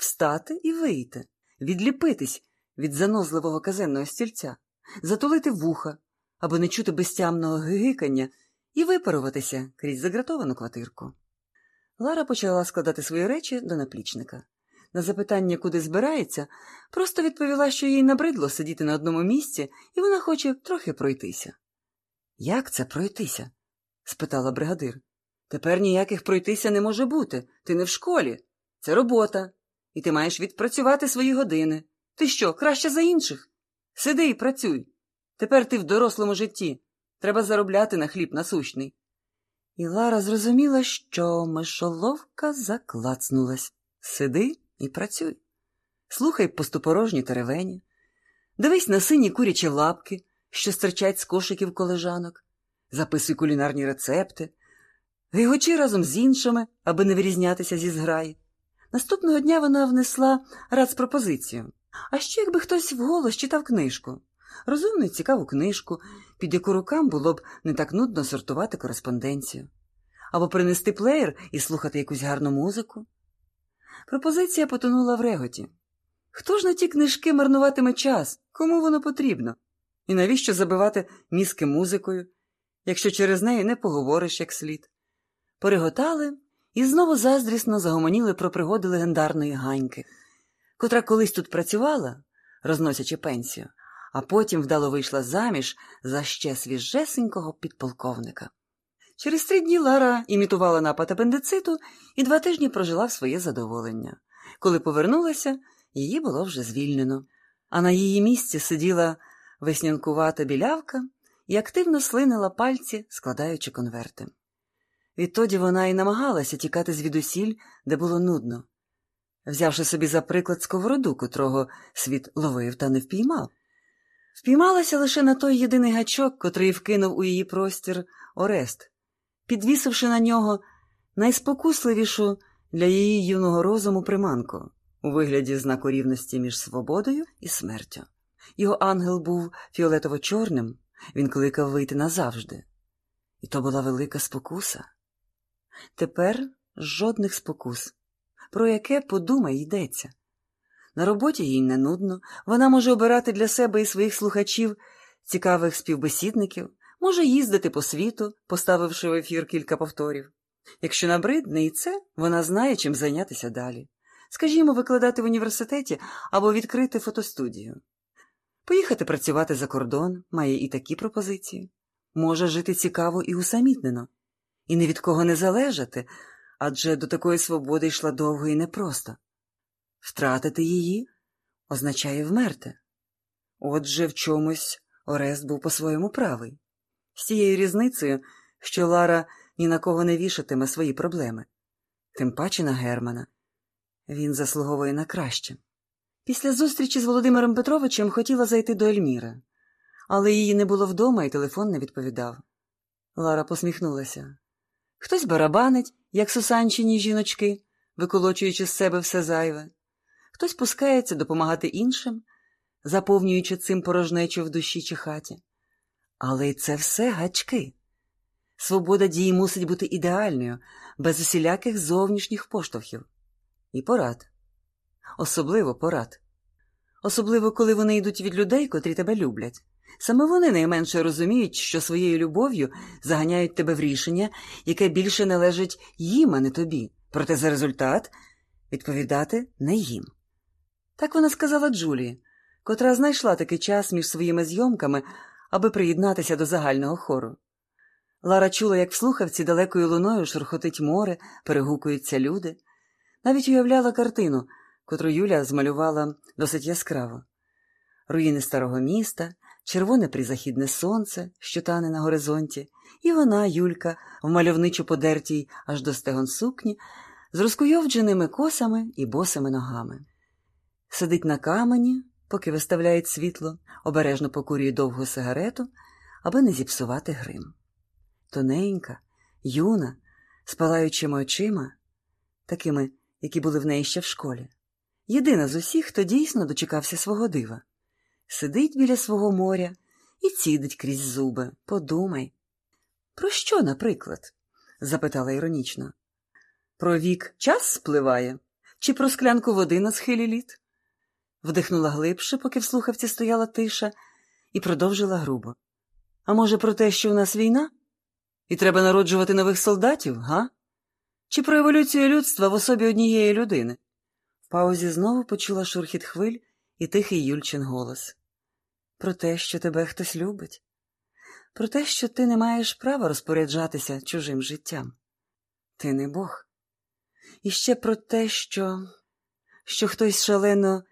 встати і вийти, відліпитись від занозливого казенного стільця, затулити вуха, аби не чути безтямного гигикання і випаруватися крізь загратовану квартирку. Лара почала складати свої речі до наплічника. На запитання, куди збирається, просто відповіла, що їй набридло сидіти на одному місці, і вона хоче трохи пройтися. Як це пройтися? спитала бригадир. Тепер ніяких пройтися не може бути. Ти не в школі. Це робота. І ти маєш відпрацювати свої години. Ти що, краще за інших? Сиди і працюй. Тепер ти в дорослому житті. Треба заробляти на хліб насущний. І Лара зрозуміла, що мишоловка заклацнулась. Сиди і працюй. Слухай пустопорожні теревені, дивись на сині курячі лапки, що стирчать з кошиків колежанок, записуй кулінарні рецепти, гигочи разом з іншими, аби не вирізнятися зі зграї. Наступного дня вона внесла пропозицію. А ще якби хтось вголос читав книжку, розумну і цікаву книжку, під яку рукам було б не так нудно сортувати кореспонденцію, або принести плеєр і слухати якусь гарну музику. Пропозиція потонула в реготі. Хто ж на ті книжки марнуватиме час? Кому воно потрібно? І навіщо забивати мізки музикою, якщо через неї не поговориш як слід? Переготали і знову заздрісно загомоніли про пригоди легендарної ганьки, котра колись тут працювала, розносячи пенсію, а потім вдало вийшла заміж за ще свіжесенького підполковника. Через три дні Лара імітувала напад апендициту і два тижні прожила в своє задоволення. Коли повернулася, її було вже звільнено, а на її місці сиділа веснянкувата білявка і активно слинила пальці, складаючи конверти. Відтоді вона і намагалася тікати звідусіль, де було нудно, взявши собі за приклад сковороду, котрого світ ловив та не впіймав. Впіймалася лише на той єдиний гачок, котрий вкинув у її простір Орест, підвісивши на нього найспокусливішу для її юного розуму приманку у вигляді знаку рівності між свободою і смертю. Його ангел був фіолетово-чорним, він кликав вийти назавжди. І то була велика спокуса. Тепер жодних спокус, про яке подумай йдеться. На роботі їй не нудно, вона може обирати для себе і своїх слухачів цікавих співбесідників, може їздити по світу, поставивши в ефір кілька повторів. Якщо набридне і це, вона знає, чим зайнятися далі. Скажімо, викладати в університеті або відкрити фотостудію. Поїхати працювати за кордон має і такі пропозиції. Може жити цікаво і усамітнено, і ні від кого не залежати, адже до такої свободи йшла довго і непросто. Втратити її означає вмерти. Отже, в чомусь Орест був по-своєму правий, з тією різницею, що Лара ні на кого не вішатиме свої проблеми, тим паче на Германа. Він заслуговує на краще. Після зустрічі з Володимиром Петровичем хотіла зайти до Ельміри, але її не було вдома і телефон не відповідав. Лара посміхнулася. Хтось барабанить, як сусанчині жіночки, виколочуючи з себе все зайве, хтось пускається допомагати іншим, заповнюючи цим порожнечу в душі чи хаті. Але й це все гачки. Свобода дії мусить бути ідеальною, без усіляких зовнішніх поштовхів. І порад. Особливо порад. Особливо, коли вони йдуть від людей, котрі тебе люблять. Саме вони найменше розуміють, що своєю любов'ю заганяють тебе в рішення, яке більше належить їм, а не тобі. Проте за результат відповідати не їм. Так вона сказала Джулії, котра знайшла такий час між своїми зйомками, аби приєднатися до загального хору. Лара чула, як в слухавці далекою луною шурхотить море, перегукуються люди, навіть уявляла картину, котру Юля змалювала досить яскраво руїни старого міста, червоне призахідне сонце, що тане на горизонті, і вона, Юлька, в мальовничо подертій аж до стегон сукні, з розкуйовдженими косами і босими ногами. Сидить на камені, поки виставляють світло, обережно покурює довгу сигарету, аби не зіпсувати грим. Тоненька, юна, з палаючими очима, такими, які були в неї ще в школі. Єдина з усіх, хто дійсно дочекався свого дива. Сидить біля свого моря і цідить крізь зуби. Подумай. Про що, наприклад? запитала іронічно. Про вік час спливає? Чи про склянку води на схилі літ? Вдихнула глибше, поки в слухавці стояла тиша, і продовжила грубо. А може, про те, що у нас війна? І треба народжувати нових солдатів, га? Чи про еволюцію людства в особі однієї людини? Паузі знову почула шурхіт хвиль і тихий Юльчин голос. Про те, що тебе хтось любить, про те, що ти не маєш права розпоряджатися чужим життям. Ти не Бог. І ще про те, що, що хтось шалено